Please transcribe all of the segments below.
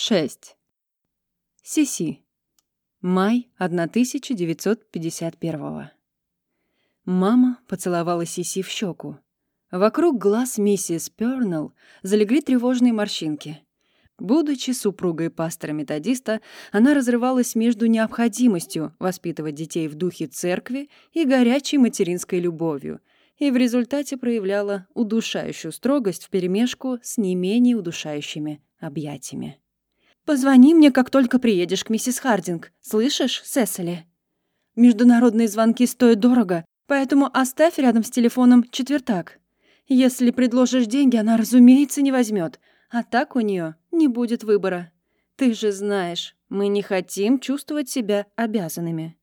6. Сиси. Май 1951. Мама поцеловала Сиси в щеку. Вокруг глаз миссис Пёрнелл залегли тревожные морщинки. Будучи супругой пастора-методиста, она разрывалась между необходимостью воспитывать детей в духе церкви и горячей материнской любовью, и в результате проявляла удушающую строгость вперемешку с не менее удушающими объятиями. «Позвони мне, как только приедешь к миссис Хардинг. Слышишь, Сесили?» «Международные звонки стоят дорого, поэтому оставь рядом с телефоном четвертак. Если предложишь деньги, она, разумеется, не возьмет, а так у нее не будет выбора. Ты же знаешь, мы не хотим чувствовать себя обязанными».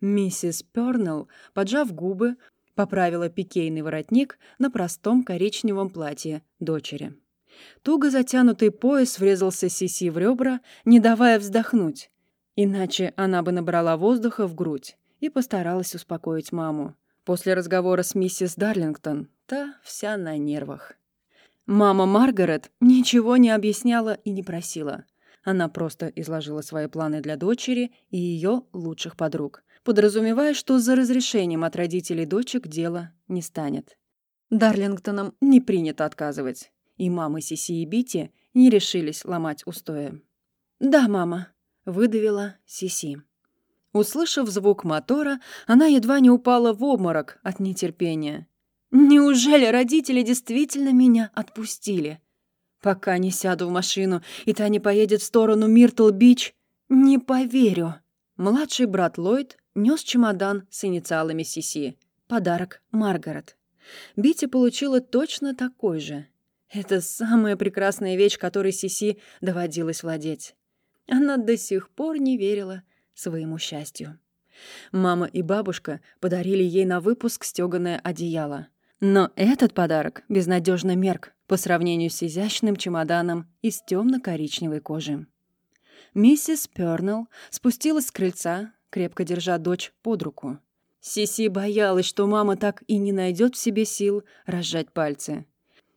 Миссис Пёрнелл, поджав губы, поправила пикейный воротник на простом коричневом платье дочери. Туго затянутый пояс врезался Сиси в ребра, не давая вздохнуть. Иначе она бы набрала воздуха в грудь и постаралась успокоить маму. После разговора с миссис Дарлингтон та вся на нервах. Мама Маргарет ничего не объясняла и не просила. Она просто изложила свои планы для дочери и ее лучших подруг, подразумевая, что за разрешением от родителей дочек дело не станет. Дарлингтонам не принято отказывать и мамы Сиси и Бити не решились ломать устои. «Да, мама», — выдавила Сиси. Услышав звук мотора, она едва не упала в обморок от нетерпения. «Неужели родители действительно меня отпустили? Пока не сяду в машину, и та не поедет в сторону Миртл-Бич, не поверю». Младший брат Ллойд нес чемодан с инициалами Сиси. Подарок Маргарет. Бити получила точно такой же. Это самая прекрасная вещь, которой Сиси доводилось владеть. Она до сих пор не верила своему счастью. Мама и бабушка подарили ей на выпуск стёганое одеяло. Но этот подарок безнадежно мерк по сравнению с изящным чемоданом из темно-коричневой кожи. Миссис Пёрнелл спустилась с крыльца, крепко держа дочь под руку. Сиси боялась, что мама так и не найдет в себе сил разжать пальцы.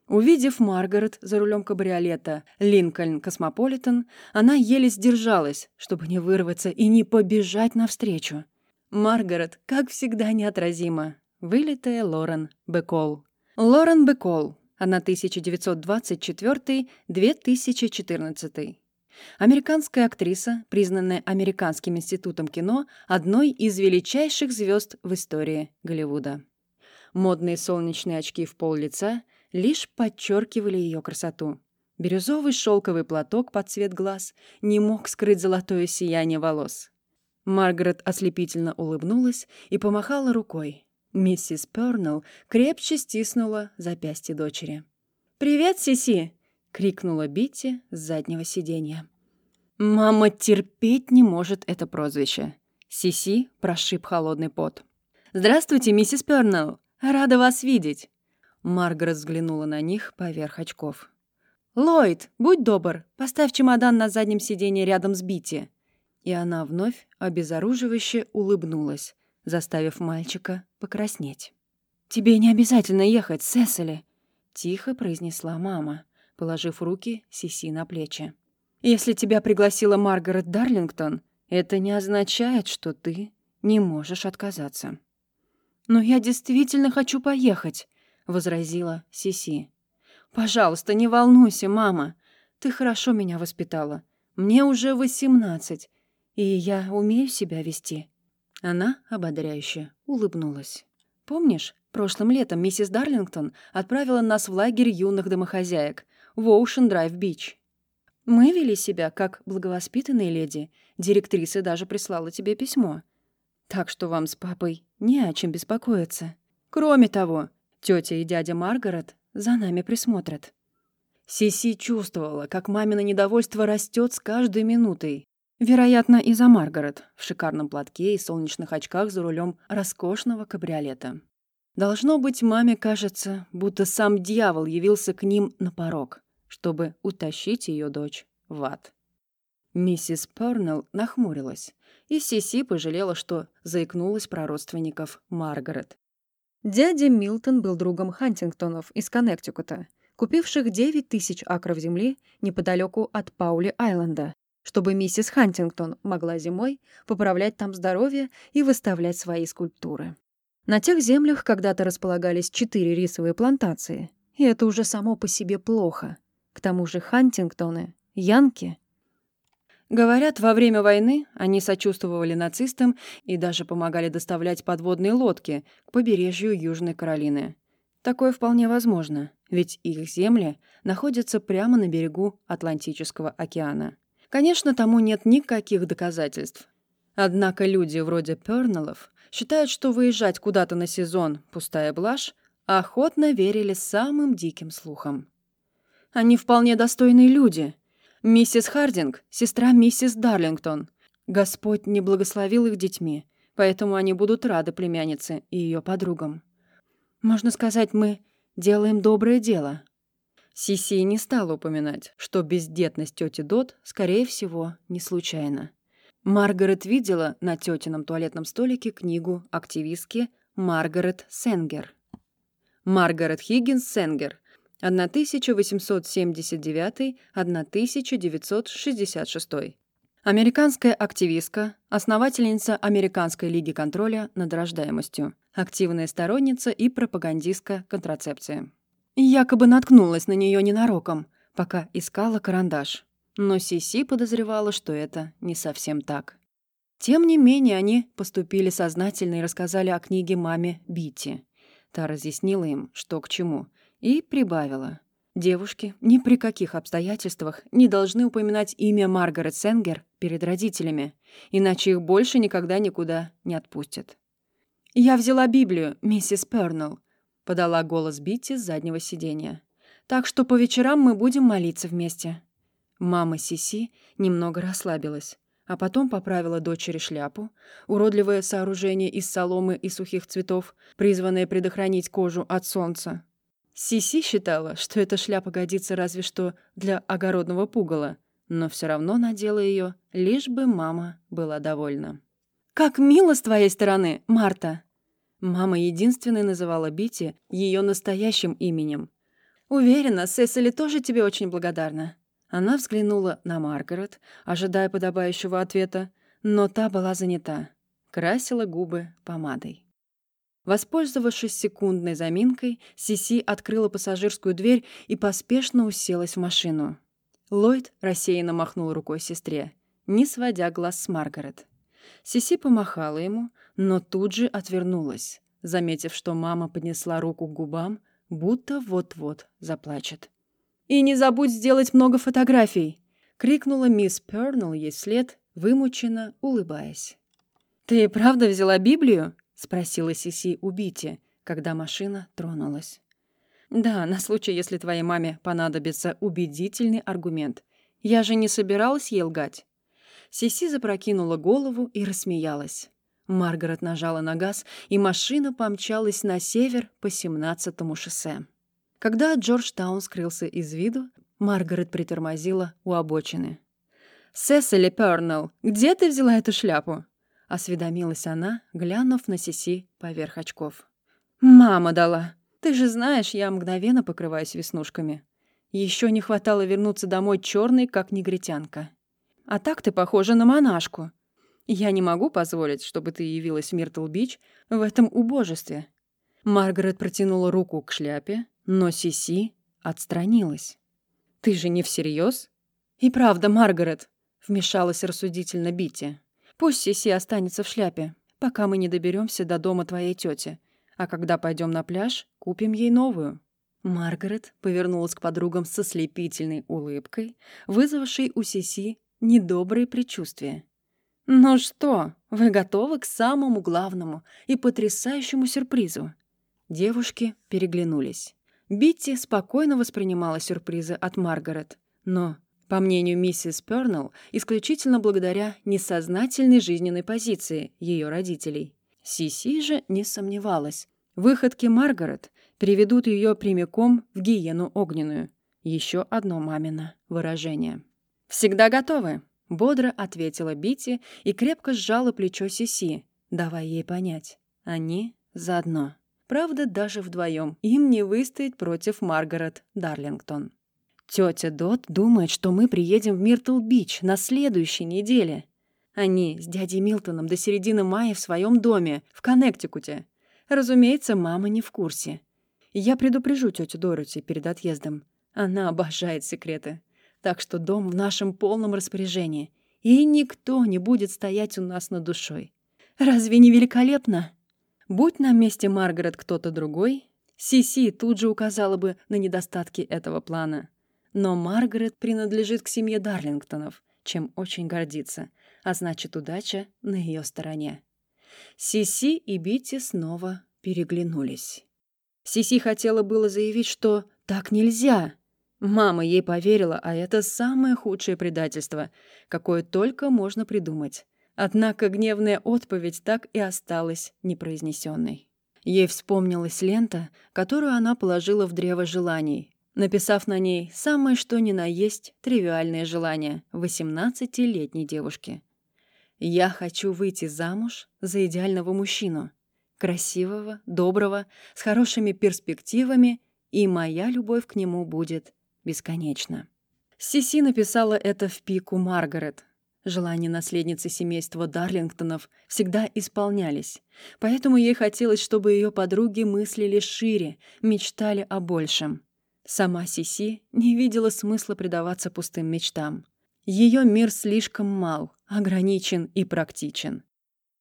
Увидев Маргарет за рулем кабриолета «Линкольн Космополитен», она еле сдержалась, чтобы не вырваться и не побежать навстречу. Маргарет, как всегда, неотразима. Вылитая Лорен Бэколл. Лорен Бэколл, 1924-2014. Американская актриса, признанная Американским институтом кино одной из величайших звезд в истории Голливуда. Модные солнечные очки в пол лица – лишь подчеркивали ее красоту. Бирюзовый шелковый платок под цвет глаз не мог скрыть золотое сияние волос. Маргарет ослепительно улыбнулась и помахала рукой. Миссис Пёрнелл крепче стиснула запястье дочери. «Привет, Сиси!» — крикнула Битти с заднего сиденья. Мама терпеть не может это прозвище. Сиси прошиб холодный пот. «Здравствуйте, миссис Пёрнелл! Рада вас видеть!» Маргарет взглянула на них поверх очков. «Ллойд, будь добр, поставь чемодан на заднем сиденье рядом с Бити». И она вновь обезоруживающе улыбнулась, заставив мальчика покраснеть. «Тебе не обязательно ехать, Сесили», — тихо произнесла мама, положив руки Сиси на плечи. «Если тебя пригласила Маргарет Дарлингтон, это не означает, что ты не можешь отказаться». «Но я действительно хочу поехать», — возразила Сиси. «Пожалуйста, не волнуйся, мама. Ты хорошо меня воспитала. Мне уже восемнадцать, и я умею себя вести». Она ободряюще улыбнулась. «Помнишь, прошлым летом миссис Дарлингтон отправила нас в лагерь юных домохозяек в Оушен Драйв Бич? Мы вели себя как благовоспитанные леди. Директриса даже прислала тебе письмо. Так что вам с папой не о чем беспокоиться. Кроме того, Тетя и дядя Маргарет за нами присмотрят. Сиси чувствовала, как мамино недовольство растет с каждой минутой. Вероятно, из-за Маргарет в шикарном платке и солнечных очках за рулем роскошного кабриолета. Должно быть, маме кажется, будто сам дьявол явился к ним на порог, чтобы утащить ее дочь в ад. Миссис Пернелл нахмурилась, и Сиси пожалела, что заикнулась про родственников Маргарет. Дядя Милтон был другом Хантингтонов из Коннектикута. купивших 9 тысяч акров земли неподалеку от Паули-Айленда, чтобы миссис Хантингтон могла зимой поправлять там здоровье и выставлять свои скульптуры. На тех землях когда-то располагались четыре рисовые плантации, и это уже само по себе плохо. К тому же Хантингтоны, Янки... Говорят, во время войны они сочувствовали нацистам и даже помогали доставлять подводные лодки к побережью Южной Каролины. Такое вполне возможно, ведь их земли находятся прямо на берегу Атлантического океана. Конечно, тому нет никаких доказательств. Однако люди вроде Пёрнеллов считают, что выезжать куда-то на сезон – пустая блажь, охотно верили самым диким слухам. Они вполне достойные люди. Миссис Хардинг – сестра миссис Дарлингтон. Господь не благословил их детьми, поэтому они будут рады племяннице и ее подругам. Можно сказать, мы делаем доброе дело. Сиси не стала упоминать, что бездетность тети Дот, скорее всего, не случайна. Маргарет видела на тетином туалетном столике книгу активистки Маргарет Сенгер. Маргарет Хиггинс Сенгер, 1879-1966. Американская активистка, основательница Американской лиги контроля над рождаемостью, активная сторонница и пропагандистка контрацепции. Якобы наткнулась на нее ненароком, пока искала карандаш. Но Сиси подозревала, что это не совсем так. Тем не менее, они поступили сознательно и рассказали о книге маме Бити. Та разъяснила им, что к чему, и прибавила. Девушки ни при каких обстоятельствах не должны упоминать имя Маргарет Сенгер перед родителями, иначе их больше никогда никуда не отпустят. «Я взяла Библию, миссис Пернелл», — подала голос Битти с заднего сиденья. «Так что по вечерам мы будем молиться вместе». Мама Сиси немного расслабилась, а потом поправила дочери шляпу, уродливое сооружение из соломы и сухих цветов, призванное предохранить кожу от солнца. Сиси считала, что эта шляпа годится разве что для огородного пугала, но все равно надела ее, лишь бы мама была довольна. «Как мило с твоей стороны, Марта!» Мама единственной называла Бити ее настоящим именем. «Уверена, Сесили тоже тебе очень благодарна». Она взглянула на Маргарет, ожидая подобающего ответа, но та была занята. Красила губы помадой. Воспользовавшись секундной заминкой, Сиси открыла пассажирскую дверь и поспешно уселась в машину. Ллойд рассеянно махнул рукой сестре, не сводя глаз с Маргарет. Сиси помахала ему, но тут же отвернулась, заметив, что мама поднесла руку к губам, будто вот-вот заплачет. «И не забудь сделать много фотографий!» — крикнула мисс Пернелл ей вслед, вымученно улыбаясь. «Ты правда взяла Библию?» — спросила Сиси у когда машина тронулась. «Да, на случай, если твоей маме понадобится убедительный аргумент. Я же не собиралась ей лгать». Сиси запрокинула голову и рассмеялась. Маргарет нажала на газ, и машина помчалась на север по 17-му шоссе. Когда Джорджтаун скрылся из виду, Маргарет притормозила у обочины. «Сесили Пернелл, где ты взяла эту шляпу?» — осведомилась она, глянув на Сиси поверх очков. «Мама дала. Ты же знаешь, я мгновенно покрываюсь веснушками. Еще не хватало вернуться домой черной, как негритянка. А так ты похожа на монашку. Я не могу позволить, чтобы ты явилась в Миртл-Бич в этом убожестве». Маргарет протянула руку к шляпе, но Сиси отстранилась. «Ты же не всерьез?» «И правда, Маргарет», — вмешалась рассудительно Бити. «Пусть Сиси останется в шляпе, пока мы не доберемся до дома твоей тети. А когда пойдем на пляж, купим ей новую». Маргарет повернулась к подругам со слепительной улыбкой, вызвавшей у Сиси недобрые предчувствия. «Ну что, вы готовы к самому главному и потрясающему сюрпризу?» Девушки переглянулись. Битти спокойно воспринимала сюрпризы от Маргарет, но, по мнению миссис Пернелл, исключительно благодаря несознательной жизненной позиции ее родителей. Сиси же не сомневалась. Выходки Маргарет приведут ее прямиком в геенну огненную. Еще одно мамино выражение. «Всегда готовы», — бодро ответила Бити и крепко сжала плечо Сиси, давая ей понять. Они заодно. Правда, даже вдвоем им не выстоять против Маргарет Дарлингтон. Тетя Дот думает, что мы приедем в Миртл-Бич на следующей неделе. Они с дядей Милтоном до середины мая в своем доме, в Коннектикуте. Разумеется, мама не в курсе. Я предупрежу тетю Дороти перед отъездом. Она обожает секреты. Так что дом в нашем полном распоряжении. И никто не будет стоять у нас над душой. Разве не великолепно? Будь на месте Маргарет кто-то другой, Сиси тут же указала бы на недостатки этого плана. Но Маргарет принадлежит к семье Дарлингтонов, чем очень гордится, а значит, удача на ее стороне. Сиси и Бити снова переглянулись. Сиси хотела было заявить, что так нельзя. Мама ей поверила, а это самое худшее предательство, какое только можно придумать. Однако гневная отповедь так и осталась непроизнесенной. Ей вспомнилась лента, которую она положила в древо желаний, написав на ней самое что ни на есть тривиальное желание 18-летней девушки. «Я хочу выйти замуж за идеального мужчину, красивого, доброго, с хорошими перспективами, и моя любовь к нему будет бесконечна». Сиси написала это в пику Маргарет. Желания наследницы семейства Дарлингтонов всегда исполнялись, поэтому ей хотелось, чтобы ее подруги мыслили шире, мечтали о большем. Сама Сиси не видела смысла предаваться пустым мечтам. Ее мир слишком мал, ограничен и практичен.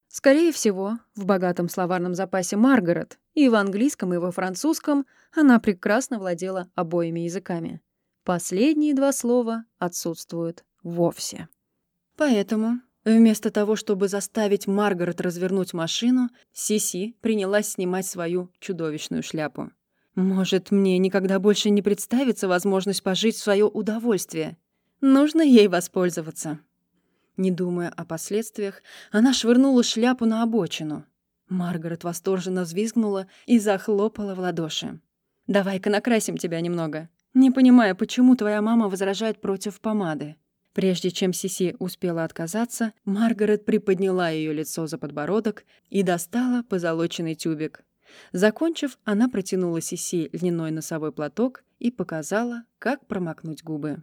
Скорее всего, в богатом словарном запасе Маргарет и в английском, и во французском она прекрасно владела обоими языками. Последние два слова отсутствуют вовсе. Поэтому, вместо того, чтобы заставить Маргарет развернуть машину, Сиси принялась снимать свою чудовищную шляпу. Может, мне никогда больше не представится возможность пожить в свое удовольствие. Нужно ей воспользоваться. Не думая о последствиях, она швырнула шляпу на обочину. Маргарет восторженно взвизгнула и захлопала в ладоши. «Давай-ка накрасим тебя немного. Не понимаю, почему твоя мама возражает против помады». Прежде чем Сиси успела отказаться, Маргарет приподняла ее лицо за подбородок и достала позолоченный тюбик. Закончив, она протянула Сиси льняной носовой платок и показала, как промокнуть губы.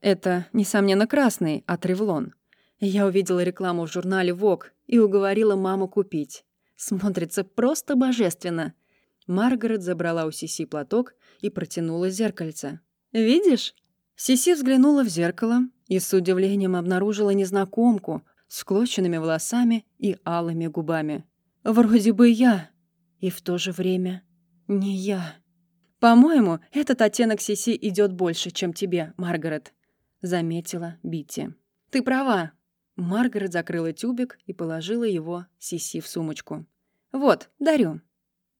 Это, несомненно, красный, а тревлон. Я увидела рекламу в журнале Vogue и уговорила маму купить. Смотрится просто божественно. Маргарет забрала у Сиси платок и протянула зеркальце. «Видишь?» Сиси взглянула в зеркало и с удивлением обнаружила незнакомку с клоченными волосами и алыми губами. «Вроде бы я», и в то же время не я. «По-моему, этот оттенок Сиси идет больше, чем тебе, Маргарет», — заметила Битти. «Ты права». Маргарет закрыла тюбик и положила его Сиси в сумочку. «Вот, дарю».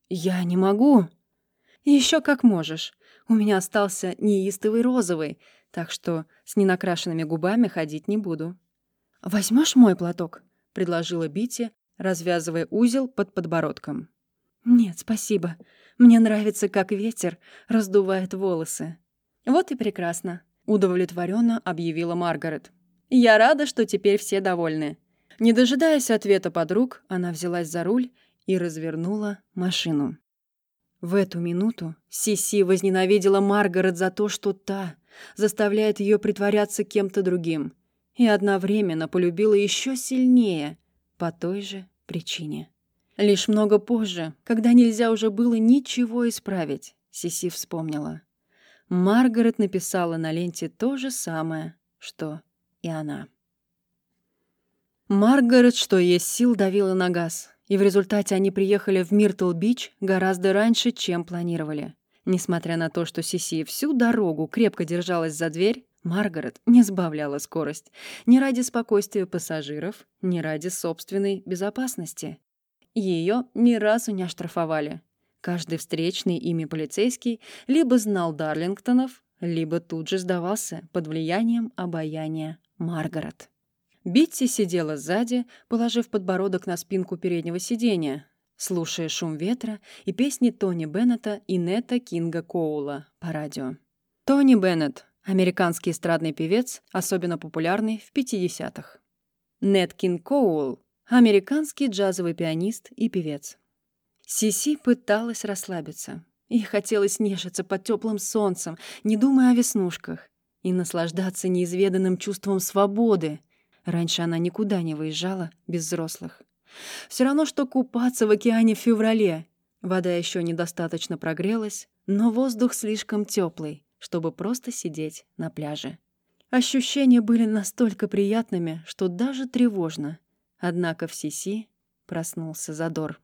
«Я не могу». Еще как можешь. У меня остался неистовый розовый, так что с ненакрашенными губами ходить не буду». Возьмешь мой платок?» — предложила Битти, развязывая узел под подбородком. «Нет, спасибо. Мне нравится, как ветер раздувает волосы». «Вот и прекрасно», — удовлетворенно объявила Маргарет. «Я рада, что теперь все довольны». Не дожидаясь ответа подруг, она взялась за руль и развернула машину. В эту минуту Сиси возненавидела Маргарет за то, что та заставляет ее притворяться кем-то другим, и одновременно полюбила еще сильнее по той же причине. Лишь много позже, когда нельзя уже было ничего исправить, Сиси вспомнила. Маргарет написала на ленте то же самое, что и она. Маргарет, что есть сил, давила на газ, и в результате они приехали в Миртл-Бич гораздо раньше, чем планировали. Несмотря на то, что Сиси всю дорогу крепко держалась за дверь, Маргарет не сбавляла скорость ни ради спокойствия пассажиров, ни ради собственной безопасности. Ее ни разу не оштрафовали. Каждый встречный ими полицейский либо знал Дарлингтонов, либо тут же сдавался под влиянием обаяния Маргарет. Битти сидела сзади, положив подбородок на спинку переднего сиденья, слушая шум ветра и песни Тони Беннета и Нета Кинга Коула по радио. Тони Беннет — американский эстрадный певец, особенно популярный в 50-х. Нет Кинг Коул Американский джазовый пианист и певец. Сиси пыталась расслабиться. Ей хотелось нежиться под теплым солнцем, не думая о веснушках, и наслаждаться неизведанным чувством свободы. Раньше она никуда не выезжала без взрослых. Все равно, что купаться в океане в феврале. Вода еще недостаточно прогрелась, но воздух слишком теплый, чтобы просто сидеть на пляже. Ощущения были настолько приятными, что даже тревожно. Однако в Сиси проснулся задор.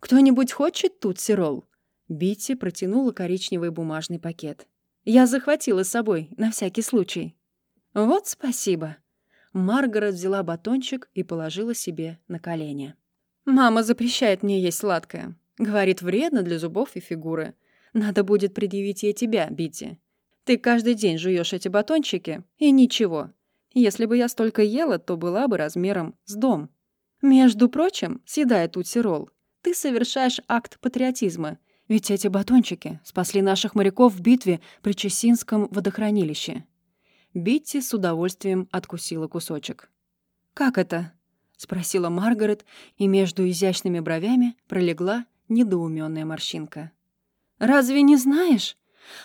«Кто-нибудь хочет тут сирол?» Битти протянула коричневый бумажный пакет. «Я захватила с собой, на всякий случай». «Вот спасибо». Маргарет взяла батончик и положила себе на колени. «Мама запрещает мне есть сладкое. Говорит, вредно для зубов и фигуры. Надо будет предъявить ей тебя, Битти. Ты каждый день жуешь эти батончики, и ничего. Если бы я столько ела, то была бы размером с дом. Между прочим, съедая тутсирол, ты совершаешь акт патриотизма, ведь эти батончики спасли наших моряков в битве при Чесинском водохранилище. Битти с удовольствием откусила кусочек. «Как это?» — спросила Маргарет, и между изящными бровями пролегла недоуменная морщинка. «Разве не знаешь?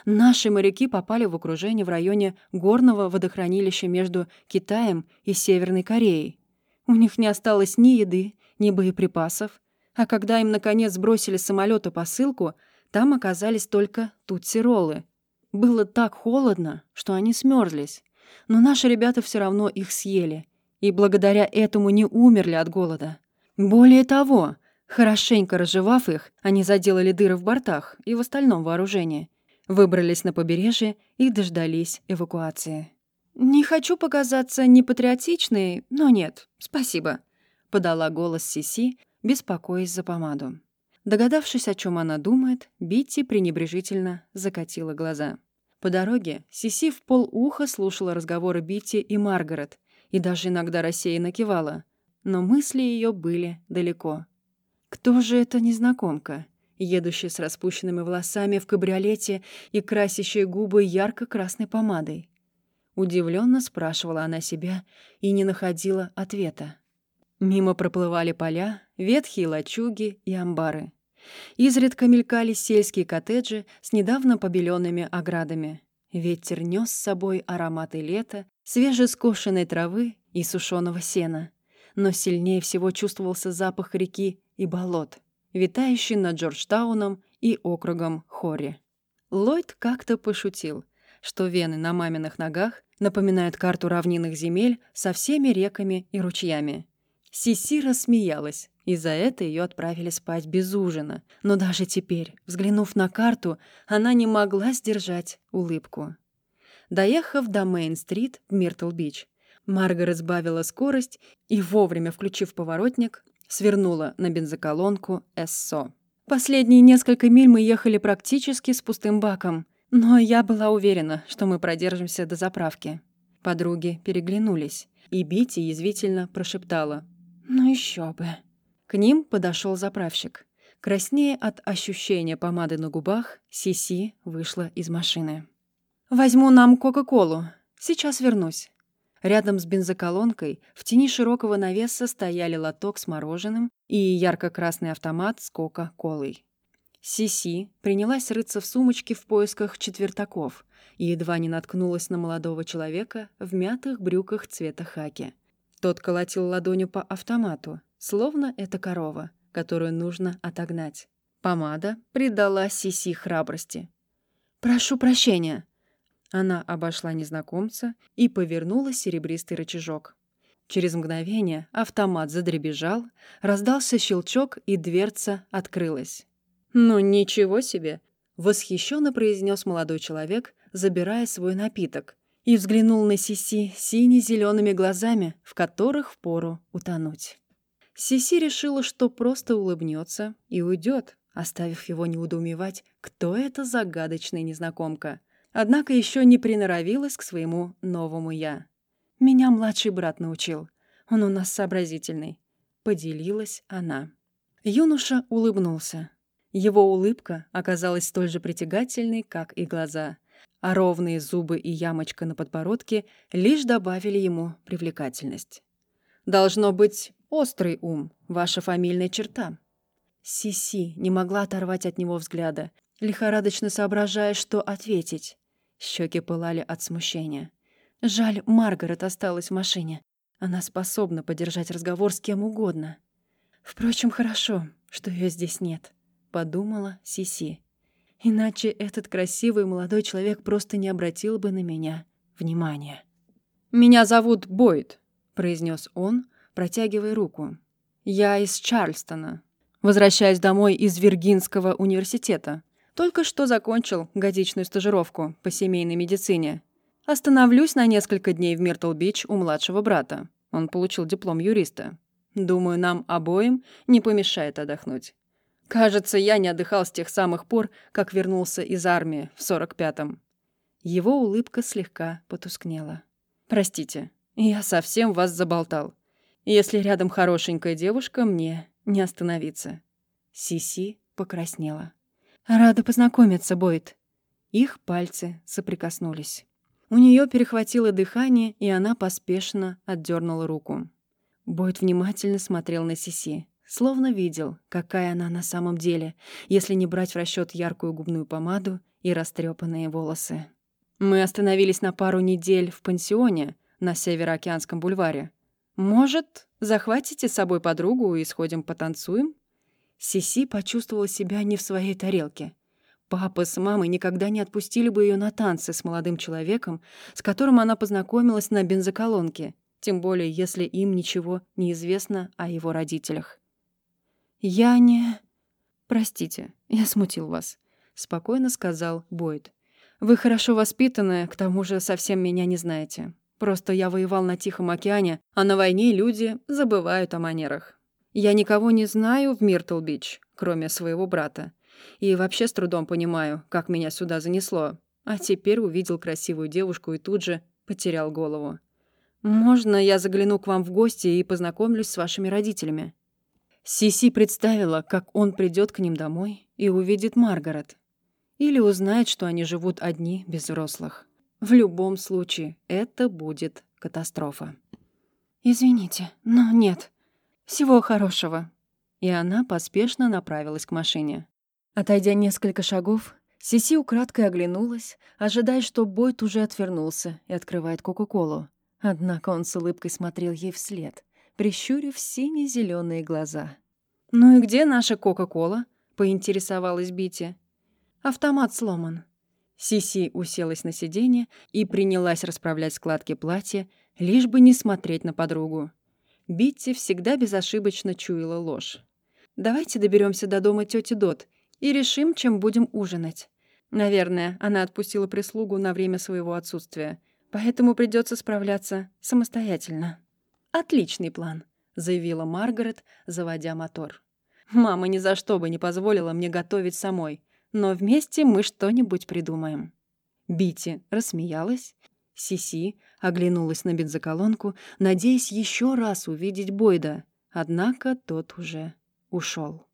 Наши моряки попали в окружение в районе горного водохранилища между Китаем и Северной Кореей. У них не осталось ни еды, ни боеприпасов, а когда им, наконец, сбросили с самолета посылку, там оказались только тутсиролы. Было так холодно, что они смерзлись. Но наши ребята все равно их съели. И благодаря этому не умерли от голода. Более того, хорошенько разжевав их, они заделали дыры в бортах и в остальном вооружении. Выбрались на побережье и дождались эвакуации. «Не хочу показаться непатриотичной, но нет, спасибо», — подала голос Сиси, беспокоясь за помаду. Догадавшись, о чем она думает, Битти пренебрежительно закатила глаза. По дороге Сиси в полуха слушала разговоры Битти и Маргарет и даже иногда рассеянно кивала, но мысли ее были далеко. Кто же эта незнакомка, едущая с распущенными волосами в кабриолете и красящая губы ярко-красной помадой? Удивленно спрашивала она себя и не находила ответа. Мимо проплывали поля, ветхие лачуги и амбары. Изредка мелькали сельские коттеджи с недавно побеленными оградами. Ветер нес с собой ароматы лета, свежескошенной травы и сушеного сена. Но сильнее всего чувствовался запах реки и болот, витающий над Джорджтауном и округом Хори. Ллойд как-то пошутил, что вены на маминых ногах напоминают карту равнинных земель со всеми реками и ручьями. Сиси рассмеялась, и за это ее отправили спать без ужина. Но даже теперь, взглянув на карту, она не могла сдержать улыбку. Доехав до Мейн-стрит в Миртл-Бич, Маргарет сбавила скорость и, вовремя включив поворотник, свернула на бензоколонку Esso. Последние несколько миль мы ехали практически с пустым баком, но я была уверена, что мы продержимся до заправки. Подруги переглянулись, и Бити язвительно прошептала — ну еще бы. К ним подошел заправщик. Краснее от ощущения помады на губах, Сиси вышла из машины. «Возьму нам Кока-Колу. Сейчас вернусь». Рядом с бензоколонкой в тени широкого навеса стояли лоток с мороженым и ярко-красный автомат с Кока-Колой. Сиси принялась рыться в сумочке в поисках четвертаков и едва не наткнулась на молодого человека в мятых брюках цвета хаки. Тот колотил ладонью по автомату, словно это корова, которую нужно отогнать. Помада придала Сиси храбрости. «Прошу прощения». Она обошла незнакомца и повернула серебристый рычажок. Через мгновение автомат задребежал, раздался щелчок, и дверца открылась. «Ну ничего себе!» — восхищенно произнес молодой человек, забирая свой напиток, и взглянул на Сиси сине-зелеными глазами, в которых впору утонуть. Сиси решила, что просто улыбнется и уйдет, оставив его неудоумевать, кто эта загадочная незнакомка. Однако еще не приноровилась к своему новому «я». «Меня младший брат научил. Он у нас сообразительный», — поделилась она. Юноша улыбнулся. Его улыбка оказалась столь же притягательной, как и глаза — а ровные зубы и ямочка на подбородке лишь добавили ему привлекательность. «Должно быть острый ум, ваша фамильная черта». Сиси не могла оторвать от него взгляда, лихорадочно соображая, что ответить. Щеки пылали от смущения. Жаль, Маргарет осталась в машине. Она способна поддержать разговор с кем угодно. Впрочем, хорошо, что ее здесь нет, подумала Сиси. Иначе этот красивый молодой человек просто не обратил бы на меня внимания. «Меня зовут Бойд», — произнес он, протягивая руку. «Я из Чарльстона. Возвращаюсь домой из Виргинского университета. Только что закончил годичную стажировку по семейной медицине. Остановлюсь на несколько дней в Миртл-Бич у младшего брата. Он получил диплом юриста. Думаю, нам обоим не помешает отдохнуть. Кажется, я не отдыхал с тех самых пор, как вернулся из армии в 45-м. Его улыбка слегка потускнела. «Простите, я совсем вас заболтал. Если рядом хорошенькая девушка, мне не остановиться». Сиси покраснела. «Рада познакомиться, Бойд». Их пальцы соприкоснулись. У нее перехватило дыхание, и она поспешно отдернула руку. Бойд внимательно смотрел на Сиси, словно видел, какая она на самом деле, если не брать в расчет яркую губную помаду и растрепанные волосы. «Мы остановились на пару недель в пансионе на Североокеанском бульваре. Может, захватите с собой подругу и сходим потанцуем?» Сиси почувствовала себя не в своей тарелке. Папа с мамой никогда не отпустили бы ее на танцы с молодым человеком, с которым она познакомилась на бензоколонке, тем более если им ничего не известно о его родителях. «Я не...» «Простите, я смутил вас», — спокойно сказал Бойд. «Вы хорошо воспитанная, к тому же совсем меня не знаете. Просто я воевал на Тихом океане, а на войне люди забывают о манерах. Я никого не знаю в Миртл-Бич, кроме своего брата. И вообще с трудом понимаю, как меня сюда занесло. А теперь увидел красивую девушку и тут же потерял голову. Можно я загляну к вам в гости и познакомлюсь с вашими родителями?» Сиси представила, как он придет к ним домой и увидит Маргарет. Или узнает, что они живут одни, без взрослых. В любом случае, это будет катастрофа. «Извините, но нет», «Всего хорошего». И она поспешно направилась к машине. Отойдя несколько шагов, Сиси украдкой оглянулась, ожидая, что Бойт уже отвернулся и открывает Кока-Колу. Однако он с улыбкой смотрел ей вслед, прищурив сине зеленые глаза. «Ну и где наша Кока-Кола?» — поинтересовалась Бити. «Автомат сломан». Сиси уселась на сиденье и принялась расправлять складки платья, лишь бы не смотреть на подругу. Битти всегда безошибочно чуяла ложь. «Давайте доберемся до дома тети Дот и решим, чем будем ужинать». Наверное, она отпустила прислугу на время своего отсутствия, поэтому придется справляться самостоятельно. «Отличный план», — заявила Маргарет, заводя мотор. «Мама ни за что бы не позволила мне готовить самой, но вместе мы что-нибудь придумаем». Бити рассмеялась Сиси оглянулась на бензоколонку, надеясь еще раз увидеть Бойда, однако тот уже ушел.